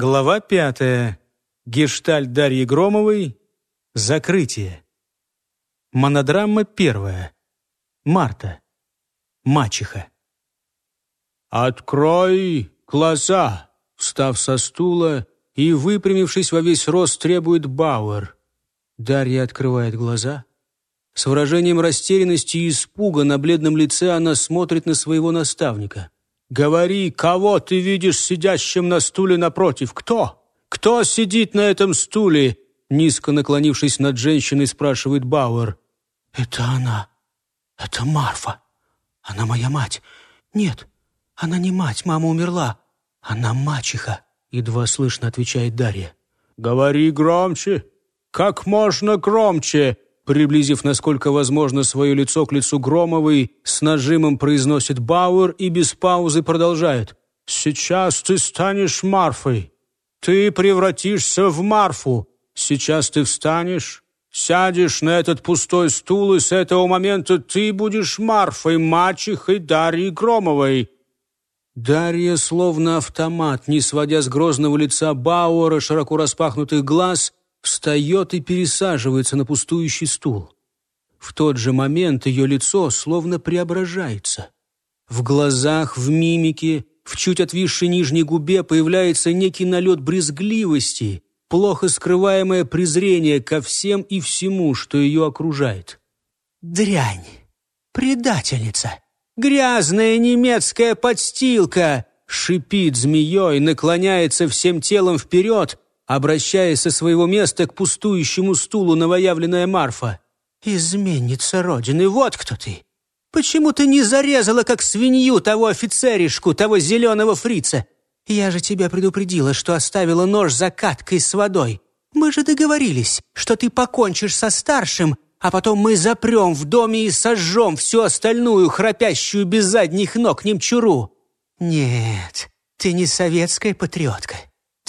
Глава пятая. Гештальт Дарьи Громовой. Закрытие. Монодрама первая. Марта. Мачеха. «Открой глаза!» Встав со стула и, выпрямившись во весь рост, требует Бауэр. Дарья открывает глаза. С выражением растерянности и испуга на бледном лице она смотрит на своего наставника. «Говори, кого ты видишь сидящим на стуле напротив? Кто? Кто сидит на этом стуле?» Низко наклонившись над женщиной, спрашивает Бауэр. «Это она. Это Марфа. Она моя мать. Нет, она не мать, мама умерла. Она мачеха», — едва слышно отвечает Дарья. «Говори громче. Как можно громче!» Приблизив, насколько возможно, свое лицо к лицу Громовой, с нажимом произносит Бауэр и без паузы продолжает. «Сейчас ты станешь Марфой. Ты превратишься в Марфу. Сейчас ты встанешь, сядешь на этот пустой стул, и с этого момента ты будешь Марфой, мачехой Дарьи Громовой». Дарья, словно автомат, не сводя с грозного лица Бауэра широко распахнутых глаз, встает и пересаживается на пустующий стул. В тот же момент ее лицо словно преображается. В глазах, в мимике, в чуть отвисшей нижней губе появляется некий налет брезгливости, плохо скрываемое презрение ко всем и всему, что ее окружает. «Дрянь! Предательница! Грязная немецкая подстилка!» шипит змеей, наклоняется всем телом вперед, обращаясь со своего места к пустующему стулу новоявленная Марфа. «Изменница Родины, вот кто ты! Почему ты не зарезала, как свинью, того офицеришку, того зеленого фрица? Я же тебя предупредила, что оставила нож за каткой с водой. Мы же договорились, что ты покончишь со старшим, а потом мы запрем в доме и сожжем всю остальную, храпящую без задних ног немчуру. Нет, ты не советская патриотка.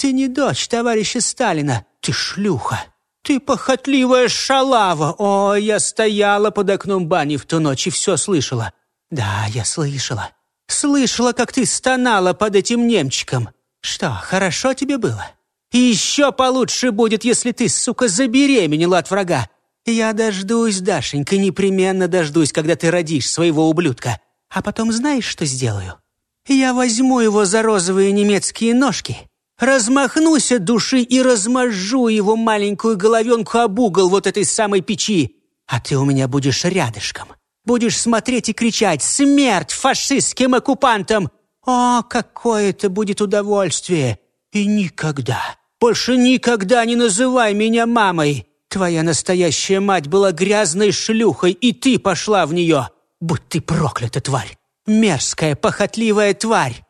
Ты не дочь товарища Сталина, ты шлюха. Ты похотливая шалава. О, я стояла под окном бани в ту ночь и все слышала. Да, я слышала. Слышала, как ты стонала под этим немчиком. Что, хорошо тебе было? И еще получше будет, если ты, сука, забеременела от врага. Я дождусь, Дашенька, непременно дождусь, когда ты родишь своего ублюдка. А потом знаешь, что сделаю? Я возьму его за розовые немецкие ножки Размахнусь от души и размажу его маленькую головенку об угол вот этой самой печи. А ты у меня будешь рядышком. Будешь смотреть и кричать «Смерть фашистским оккупантам!» О, какое это будет удовольствие! И никогда, больше никогда не называй меня мамой. Твоя настоящая мать была грязной шлюхой, и ты пошла в нее. Будь ты проклята, тварь! Мерзкая, похотливая тварь!»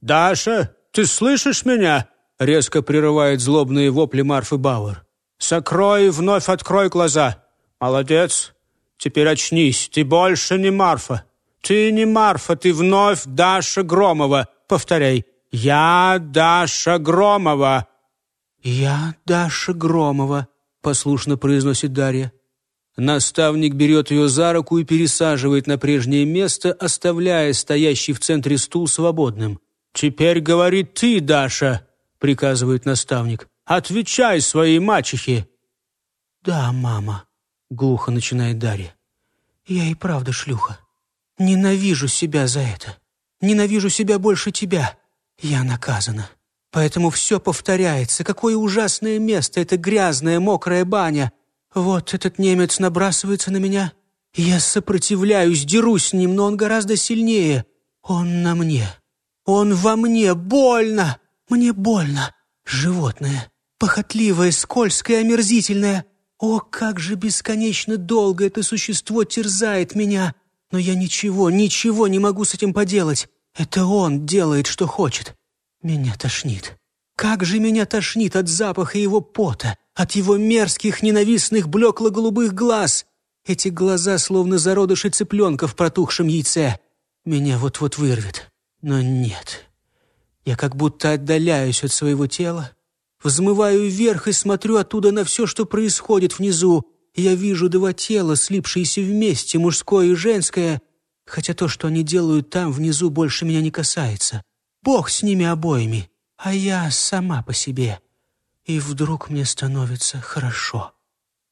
«Даша, ты слышишь меня?» — резко прерывает злобные вопли Марфы Бауэр. «Сокрой и вновь открой глаза. Молодец. Теперь очнись. Ты больше не Марфа. Ты не Марфа, ты вновь Даша Громова. Повторяй. Я Даша Громова». «Я Даша Громова», — послушно произносит Дарья. Наставник берет ее за руку и пересаживает на прежнее место, оставляя стоящий в центре стул свободным. «Теперь говори ты, Даша», — приказывает наставник. «Отвечай своей мачехе». «Да, мама», — глухо начинает Дарья. «Я и правда шлюха. Ненавижу себя за это. Ненавижу себя больше тебя. Я наказана. Поэтому все повторяется. Какое ужасное место, эта грязная, мокрая баня. Вот этот немец набрасывается на меня. Я сопротивляюсь, дерусь с ним, но он гораздо сильнее. Он на мне. Он во мне, больно! Мне больно! Животное, похотливое, скользкое, омерзительное. О, как же бесконечно долго это существо терзает меня! Но я ничего, ничего не могу с этим поделать. Это он делает, что хочет. Меня тошнит. Как же меня тошнит от запаха его пота, от его мерзких, ненавистных, блекло-голубых глаз. Эти глаза словно зародыши цыпленка в протухшем яйце. Меня вот-вот вырвет. Но нет. Я как будто отдаляюсь от своего тела, взмываю вверх и смотрю оттуда на все, что происходит внизу. Я вижу два тела, слипшиеся вместе, мужское и женское, хотя то, что они делают там внизу, больше меня не касается. Бог с ними обоими. а я сама по себе. И вдруг мне становится хорошо.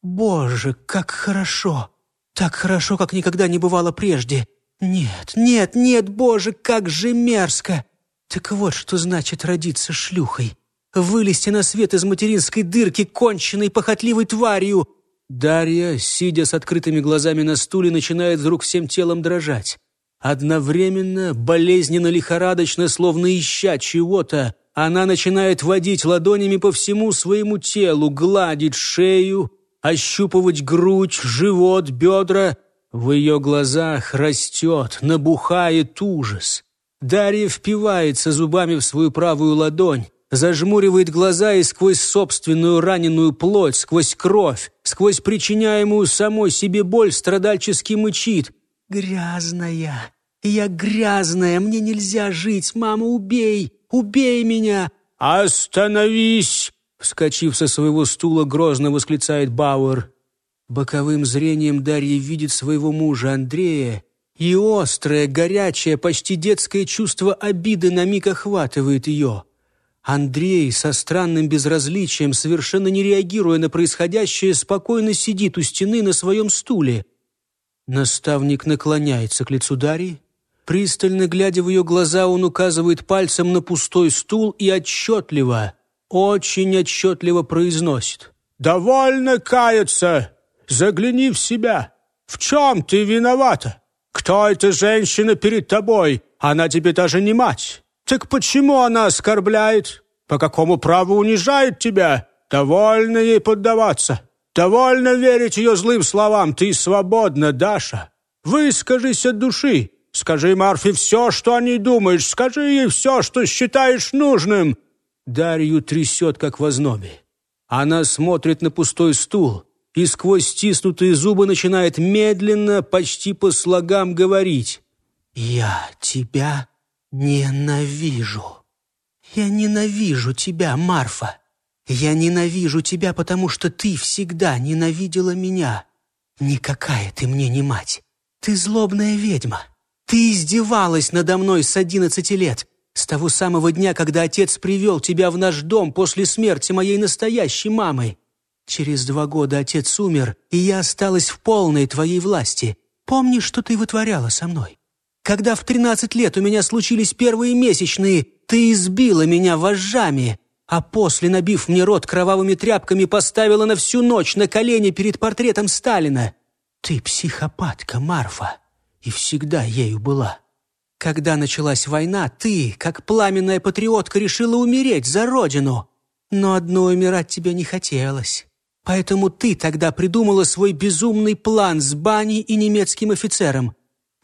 Боже, как хорошо! Так хорошо, как никогда не бывало прежде. Нет, нет, нет, боже, как же мерзко! Так вот, что значит родиться шлюхой. Вылезти на свет из материнской дырки конченной похотливой тварью. Дарья, сидя с открытыми глазами на стуле, начинает вдруг всем телом дрожать. Одновременно, болезненно-лихорадочно, словно ища чего-то, она начинает водить ладонями по всему своему телу, гладить шею, ощупывать грудь, живот, бедра. В ее глазах растет, набухает ужас. Дарья впивается зубами в свою правую ладонь, зажмуривает глаза и сквозь собственную раненую плоть, сквозь кровь, сквозь причиняемую самой себе боль страдальчески мычит. «Грязная! Я грязная! Мне нельзя жить! Мама, убей! Убей меня!» «Остановись!» Вскочив со своего стула, грозно восклицает Бауэр. Боковым зрением Дарья видит своего мужа Андрея, и острое, горячее, почти детское чувство обиды на миг охватывает ее. Андрей со странным безразличием, совершенно не реагируя на происходящее, спокойно сидит у стены на своем стуле. Наставник наклоняется к лицу Дарьи. Пристально глядя в ее глаза, он указывает пальцем на пустой стул и отчетливо, очень отчетливо произносит. «Довольно каяться! Загляни в себя! В чем ты виновата?» «Кто эта женщина перед тобой? Она тебе даже не мать. Так почему она оскорбляет? По какому праву унижает тебя? Довольно ей поддаваться. Довольно верить ее злым словам. Ты свободна, Даша. Выскажись от души. Скажи Марфе все, что о ней думаешь. Скажи ей все, что считаешь нужным». Дарью трясет, как в ознобе. Она смотрит на пустой стул и сквозь стиснутые зубы начинает медленно, почти по слогам говорить. «Я тебя ненавижу. Я ненавижу тебя, Марфа. Я ненавижу тебя, потому что ты всегда ненавидела меня. Никакая ты мне не мать. Ты злобная ведьма. Ты издевалась надо мной с одиннадцати лет, с того самого дня, когда отец привел тебя в наш дом после смерти моей настоящей мамы. Через два года отец умер, и я осталась в полной твоей власти. Помнишь, что ты вытворяла со мной? Когда в тринадцать лет у меня случились первые месячные, ты избила меня вожжами, а после, набив мне рот кровавыми тряпками, поставила на всю ночь на колени перед портретом Сталина. Ты психопатка, Марфа, и всегда ею была. Когда началась война, ты, как пламенная патриотка, решила умереть за родину. Но одно умирать тебе не хотелось. Поэтому ты тогда придумала свой безумный план с баней и немецким офицером.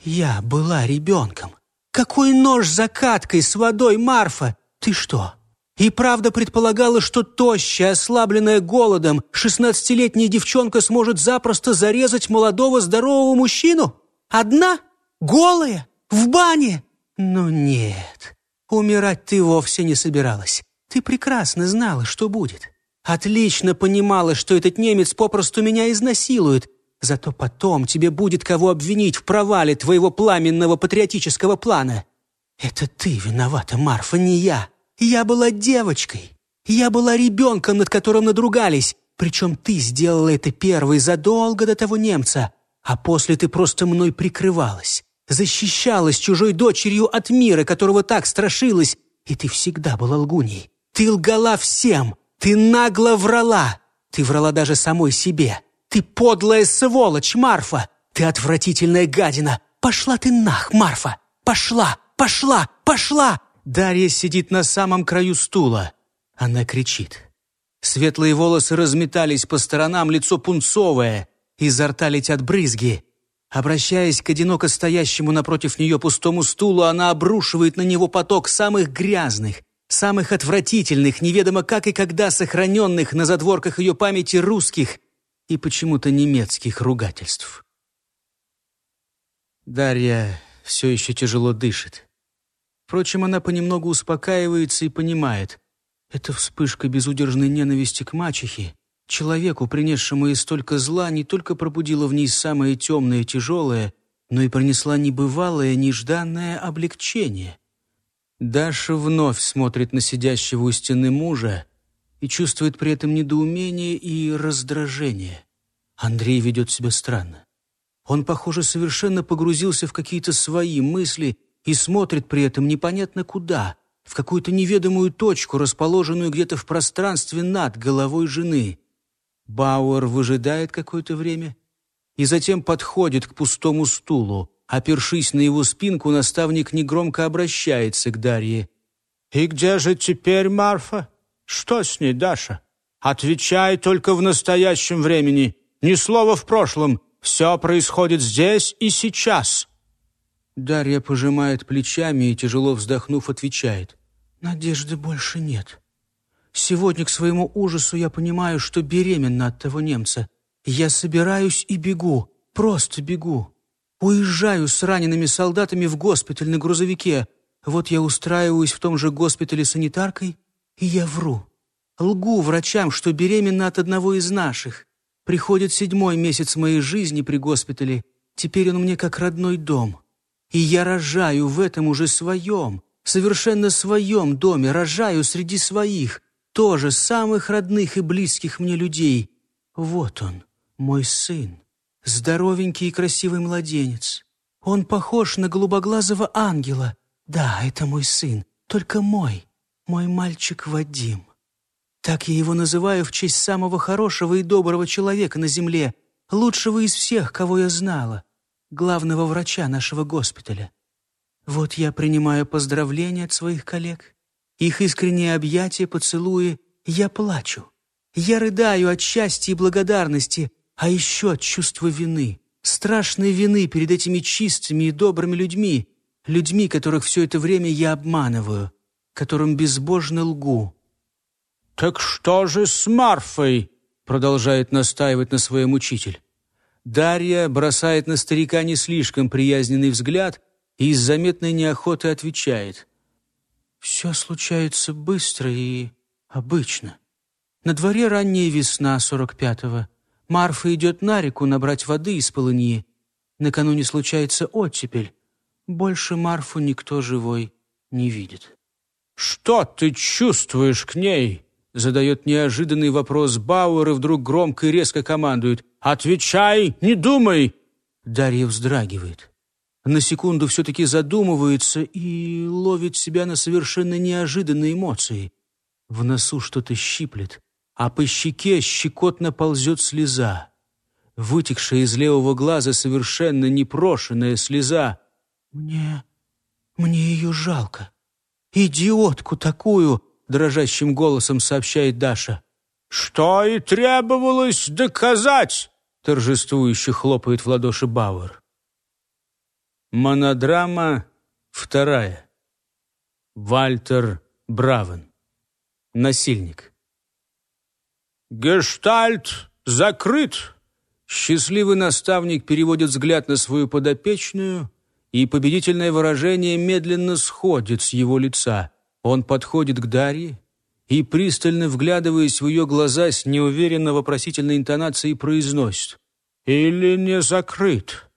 Я была ребенком. Какой нож за каткой с водой, Марфа? Ты что, и правда предполагала, что тощая, ослабленная голодом, шестнадцатилетняя девчонка сможет запросто зарезать молодого здорового мужчину? Одна? Голая? В бане? Ну нет, умирать ты вовсе не собиралась. Ты прекрасно знала, что будет. Отлично понимала, что этот немец попросту меня изнасилует. Зато потом тебе будет кого обвинить в провале твоего пламенного патриотического плана. Это ты виновата, Марфа, не я. Я была девочкой. Я была ребенком, над которым надругались. Причем ты сделала это первой задолго до того немца. А после ты просто мной прикрывалась. Защищалась чужой дочерью от мира, которого так страшилась. И ты всегда была лгуней. Ты лгала всем. Ты нагло врала. Ты врала даже самой себе. Ты подлая сволочь, Марфа. Ты отвратительная гадина. Пошла ты нах, Марфа. Пошла, пошла, пошла. Дарья сидит на самом краю стула. Она кричит. Светлые волосы разметались по сторонам, лицо пунцовое. Изо рта летят брызги. Обращаясь к одиноко стоящему напротив нее пустому стулу, она обрушивает на него поток самых грязных, самых отвратительных, неведомо как и когда сохраненных на задворках ее памяти русских и почему-то немецких ругательств. Дарья все еще тяжело дышит. Впрочем, она понемногу успокаивается и понимает. Эта вспышка безудержной ненависти к мачехе, человеку, принесшему ей столько зла, не только пробудила в ней самое темное и тяжелое, но и принесла небывалое, нежданное облегчение. Даша вновь смотрит на сидящего у стены мужа и чувствует при этом недоумение и раздражение. Андрей ведет себя странно. Он, похоже, совершенно погрузился в какие-то свои мысли и смотрит при этом непонятно куда, в какую-то неведомую точку, расположенную где-то в пространстве над головой жены. Бауэр выжидает какое-то время и затем подходит к пустому стулу. Опершись на его спинку, наставник негромко обращается к Дарье. «И где же теперь Марфа? Что с ней, Даша? Отвечай только в настоящем времени, ни слова в прошлом. Все происходит здесь и сейчас». Дарья пожимает плечами и, тяжело вздохнув, отвечает. «Надежды больше нет. Сегодня, к своему ужасу, я понимаю, что беременна от того немца. Я собираюсь и бегу, просто бегу. Уезжаю с ранеными солдатами в госпиталь на грузовике. Вот я устраиваюсь в том же госпитале санитаркой, и я вру. Лгу врачам, что беременна от одного из наших. Приходит седьмой месяц моей жизни при госпитале. Теперь он мне как родной дом. И я рожаю в этом уже своем, совершенно своем доме, рожаю среди своих, тоже самых родных и близких мне людей. Вот он, мой сын, здоровенький и красивый младенец. Он похож на голубоглазого ангела. Да, это мой сын, только мой, мой мальчик Вадим. Так я его называю в честь самого хорошего и доброго человека на земле, лучшего из всех, кого я знала, главного врача нашего госпиталя. Вот я принимаю поздравления от своих коллег, их искренние объятия, поцелуи, я плачу. Я рыдаю от счастья и благодарности, а еще от чувства вины, страшной вины перед этими чистыми и добрыми людьми, людьми, которых все это время я обманываю, которым безбожно лгу. «Так что же с Марфой?» продолжает настаивать на своем учитель. Дарья бросает на старика не слишком приязненный взгляд и с заметной неохотой отвечает. «Все случается быстро и обычно. На дворе ранняя весна сорок пятого. Марфа идет на реку набрать воды из полыньи. Накануне случается оттепель. Больше Марфу никто живой не видит». «Что ты чувствуешь к ней?» Задает неожиданный вопрос Бауэр и вдруг громко и резко командует. «Отвечай, не думай!» Дарья вздрагивает. На секунду все-таки задумывается и ловит себя на совершенно неожиданные эмоции. В носу что-то щиплет, а по щеке щекотно ползет слеза. Вытекшая из левого глаза совершенно непрошенная слеза. «Мне... мне ее жалко. Идиотку такую!» дрожащим голосом сообщает Даша. «Что и требовалось доказать!» торжествующе хлопает в ладоши Бауэр. Монодрама вторая. Вальтер Бравен. Насильник. «Гештальт закрыт!» Счастливый наставник переводит взгляд на свою подопечную, и победительное выражение медленно сходит с его лица – он подходит к Дарье и, пристально вглядываясь в ее глаза, с неуверенно вопросительной интонацией произносит «Или не закрыт?»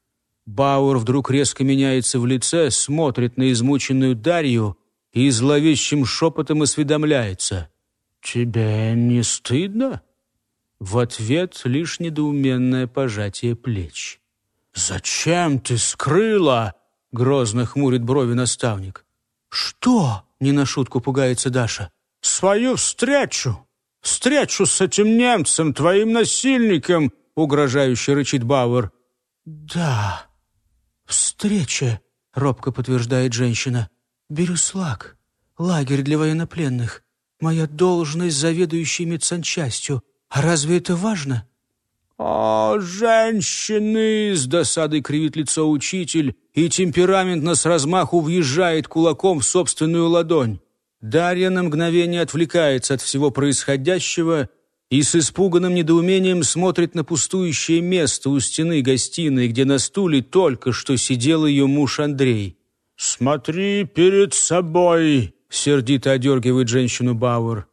Бауэр вдруг резко меняется в лице, смотрит на измученную Дарью и зловещим шепотом осведомляется «Тебе не стыдно?» В ответ лишь недоуменное пожатие плеч. «Зачем ты скрыла?» — грозно хмурит брови наставник. «Что?» Не на шутку пугается Даша. «Свою встречу! Встречу с этим немцем, твоим насильником!» Угрожающе рычит Бауэр. «Да, встреча», — робко подтверждает женщина. «Бирюслаг, лагерь для военнопленных, моя должность заведующей медсанчастью. А разве это важно?» «О, женщины!» — с досадой кривит лицо учитель и темпераментно с размаху въезжает кулаком в собственную ладонь. Дарья на мгновение отвлекается от всего происходящего и с испуганным недоумением смотрит на пустующее место у стены гостиной, где на стуле только что сидел ее муж Андрей. «Смотри перед собой!» — сердито одергивает женщину Бауэр.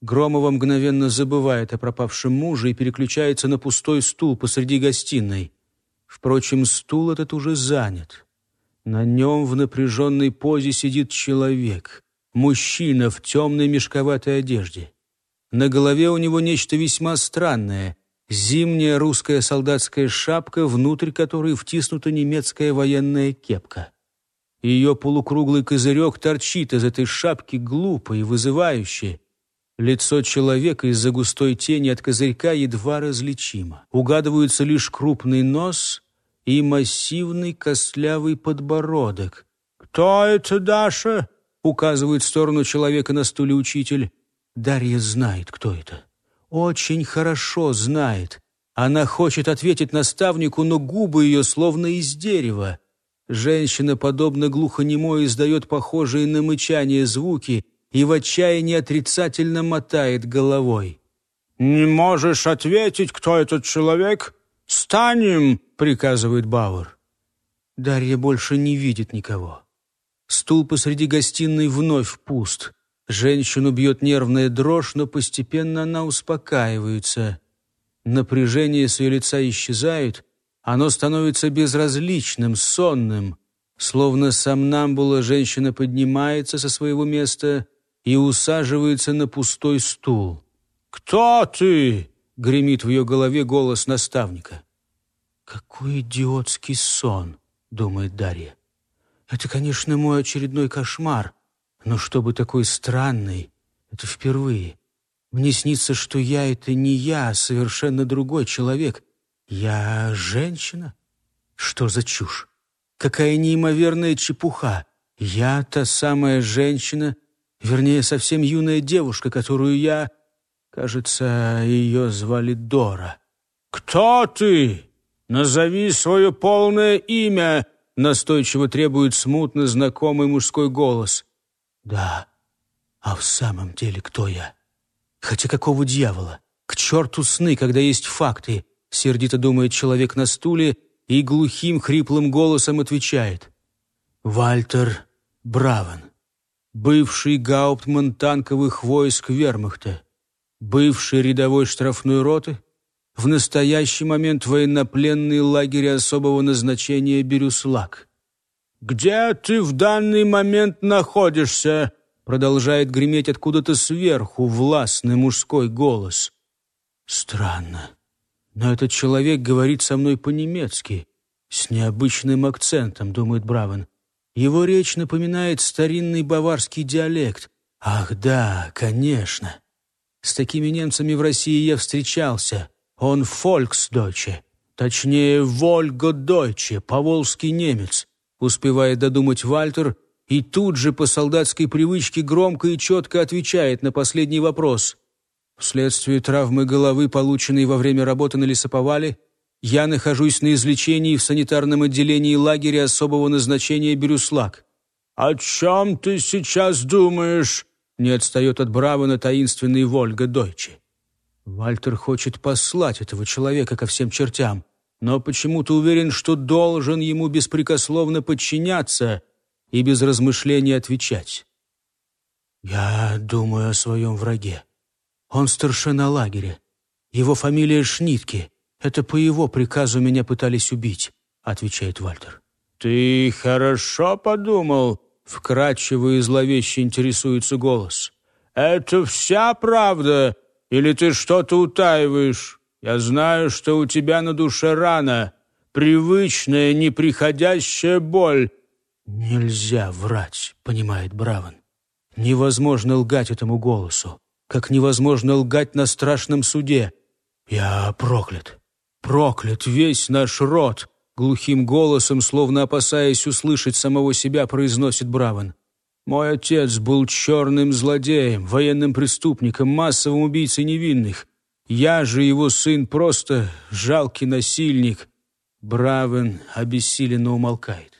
Громова мгновенно забывает о пропавшем муже и переключается на пустой стул посреди гостиной. Впрочем, стул этот уже занят. На нем в напряженной позе сидит человек, мужчина в темной мешковатой одежде. На голове у него нечто весьма странное — зимняя русская солдатская шапка, внутрь которой втиснута немецкая военная кепка. Ее полукруглый козырек торчит из этой шапки глупо и вызывающе. Лицо человека из-за густой тени от козырька едва различимо. Угадываются лишь крупный нос и массивный костлявый подбородок. «Кто это, Даша?» — указывает в сторону человека на стуле учитель. Дарья знает, кто это. Очень хорошо знает. Она хочет ответить наставнику, но губы ее словно из дерева. Женщина, подобно глухонемой, издает похожие на мычание звуки и в отчаянии отрицательно мотает головой. «Не можешь ответить, кто этот человек? Станем!» — приказывает Бауэр. Дарья больше не видит никого. Стул посреди гостиной вновь пуст. Женщину бьет нервная дрожь, но постепенно она успокаивается. Напряжение с ее лица исчезает, оно становится безразличным, сонным. Словно сомнамбула женщина поднимается со своего места и усаживается на пустой стул. «Кто ты?» — гремит в ее голове голос наставника. «Какой идиотский сон!» — думает Дарья. «Это, конечно, мой очередной кошмар, но чтобы такой странный, это впервые. Мне снится, что я — это не я, а совершенно другой человек, «Я женщина? Что за чушь? Какая неимоверная чепуха! Я та самая женщина, вернее, совсем юная девушка, которую я... Кажется, ее звали Дора». «Кто ты? Назови свое полное имя!» Настойчиво требует смутно знакомый мужской голос. «Да, а в самом деле кто я? Хотя какого дьявола? К черту сны, когда есть факты!» — сердито думает человек на стуле и глухим хриплым голосом отвечает. «Вальтер Бравен, бывший гауптман танковых войск вермахта, бывший рядовой штрафной роты, в настоящий момент военнопленный лагерь особого назначения Бирюслак. «Где ты в данный момент находишься?» продолжает греметь откуда-то сверху властный мужской голос. «Странно. Но этот человек говорит со мной по-немецки, с необычным акцентом, думает Бравен. Его речь напоминает старинный баварский диалект. Ах да, конечно. С такими немцами в России я встречался. Он фольксдойче, точнее, вольгодойче, поволжский немец. Успевает додумать Вальтер и тут же по солдатской привычке громко и четко отвечает на последний вопрос. Вследствие травмы головы, полученной во время работы на лесоповале, я нахожусь на излечении в санитарном отделении лагеря особого назначения Бирюслак. «О чем ты сейчас думаешь?» не отстает от Бравена таинственный Вольга Дойче. Вальтер хочет послать этого человека ко всем чертям, но почему-то уверен, что должен ему беспрекословно подчиняться и без размышления отвечать. «Я думаю о своем враге», он старшина лагеря. Его фамилия Шнитке. Это по его приказу меня пытались убить», — отвечает Вальтер. «Ты хорошо подумал?» — вкрадчиво и зловеще интересуется голос. «Это вся правда? Или ты что-то утаиваешь? Я знаю, что у тебя на душе рана, привычная, неприходящая боль». «Нельзя врать», — понимает Браван. «Невозможно лгать этому голосу как невозможно лгать на страшном суде. Я проклят, проклят весь наш род, глухим голосом, словно опасаясь услышать самого себя, произносит Браван. Мой отец был черным злодеем, военным преступником, массовым убийцей невинных. Я же его сын просто жалкий насильник. Бравен обессиленно умолкает.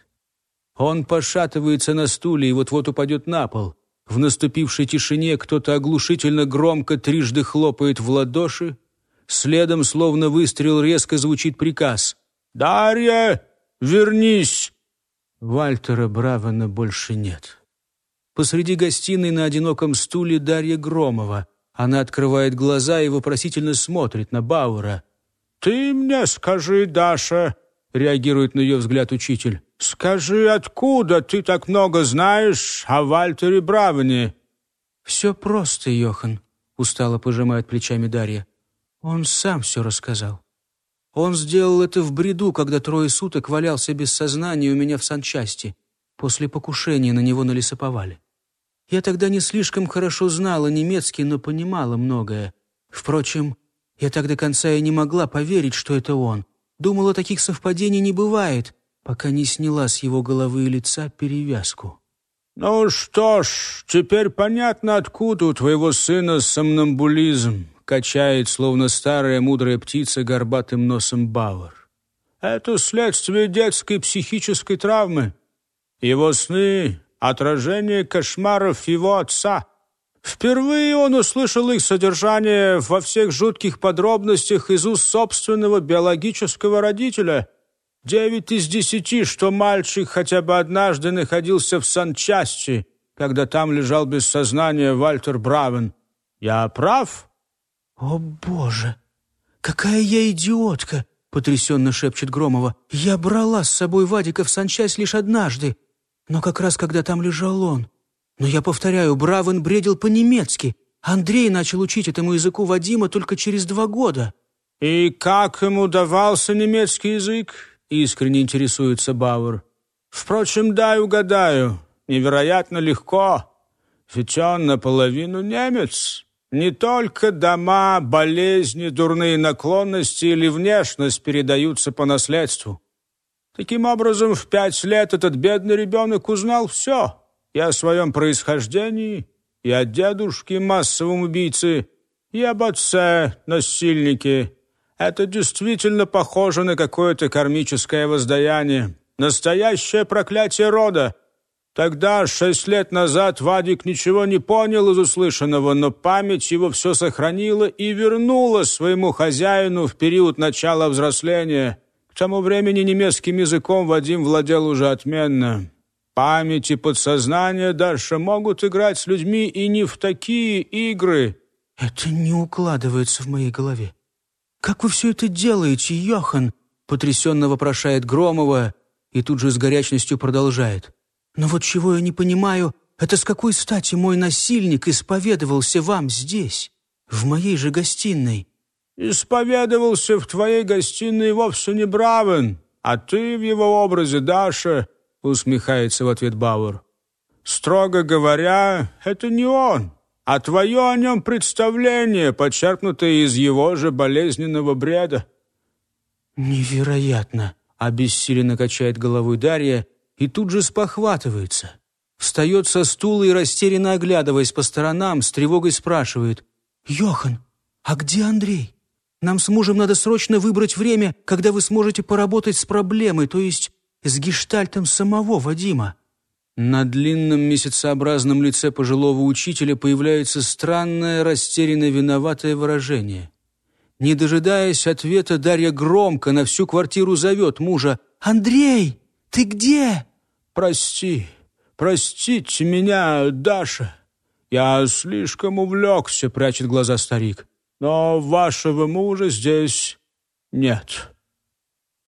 Он пошатывается на стуле и вот-вот упадет на пол. В наступившей тишине кто-то оглушительно громко трижды хлопает в ладоши. Следом, словно выстрел, резко звучит приказ. «Дарья, вернись!» Вальтера Бравена больше нет. Посреди гостиной на одиноком стуле Дарья Громова. Она открывает глаза и вопросительно смотрит на Бауэра. «Ты мне скажи, Даша, — реагирует на ее взгляд учитель. «Скажи, откуда ты так много знаешь о Вальтере Бравне?» «Все просто, Йохан», — устало пожимает плечами Дарья. «Он сам все рассказал. Он сделал это в бреду, когда трое суток валялся без сознания у меня в санчасти, после покушения на него на лесоповале. Я тогда не слишком хорошо знала немецкий, но понимала многое. Впрочем, я так до конца и не могла поверить, что это он. Думала, таких совпадений не бывает, пока не сняла с его головы и лица перевязку. «Ну что ж, теперь понятно, откуда у твоего сына сомнамбулизм», качает, словно старая мудрая птица, горбатым носом Бауэр. «Это следствие детской психической травмы. Его сны — отражение кошмаров его отца». Впервые он услышал их содержание во всех жутких подробностях из уст собственного биологического родителя. Девять из десяти, что мальчик хотя бы однажды находился в санчасти, когда там лежал без сознания Вальтер Бравен. Я прав? «О, Боже! Какая я идиотка!» — потрясенно шепчет Громова. «Я брала с собой Вадика в санчасть лишь однажды, но как раз когда там лежал он. Но я повторяю, Бравен бредил по-немецки. Андрей начал учить этому языку Вадима только через два года». «И как ему давался немецкий язык?» — искренне интересуется Бауэр. «Впрочем, дай угадаю. Невероятно легко. Ведь он наполовину немец. Не только дома, болезни, дурные наклонности или внешность передаются по наследству. Таким образом, в пять лет этот бедный ребенок узнал все и о своем происхождении, и о дедушке массовом убийце, и об отце насильнике. Это действительно похоже на какое-то кармическое воздаяние, настоящее проклятие рода. Тогда, шесть лет назад, Вадик ничего не понял из услышанного, но память его все сохранила и вернула своему хозяину в период начала взросления. К тому времени немецким языком Вадим владел уже отменно. Память и подсознание дальше могут играть с людьми и не в такие игры. Это не укладывается в моей голове. Как вы все это делаете, Йохан? Потрясенно вопрошает Громова и тут же с горячностью продолжает. Но вот чего я не понимаю, это с какой стати мой насильник исповедовался вам здесь, в моей же гостиной? Исповедовался в твоей гостиной вовсе не Бравен, а ты в его образе Даша, усмехается в ответ Бауэр. Строго говоря, это не он, а твое о нем представление, подчеркнутое из его же болезненного бреда. Невероятно, обессиленно качает головой Дарья, и тут же спохватывается. Встает со стула и, растерянно оглядываясь по сторонам, с тревогой спрашивает. «Йохан, а где Андрей? Нам с мужем надо срочно выбрать время, когда вы сможете поработать с проблемой, то есть с гештальтом самого Вадима». На длинном месяцеобразном лице пожилого учителя появляется странное, растерянно виноватое выражение. Не дожидаясь ответа, Дарья громко на всю квартиру зовет мужа. «Андрей, ты где?» «Прости, простите меня, Даша. Я слишком увлекся», — прячет глаза старик. «Но вашего мужа здесь нет».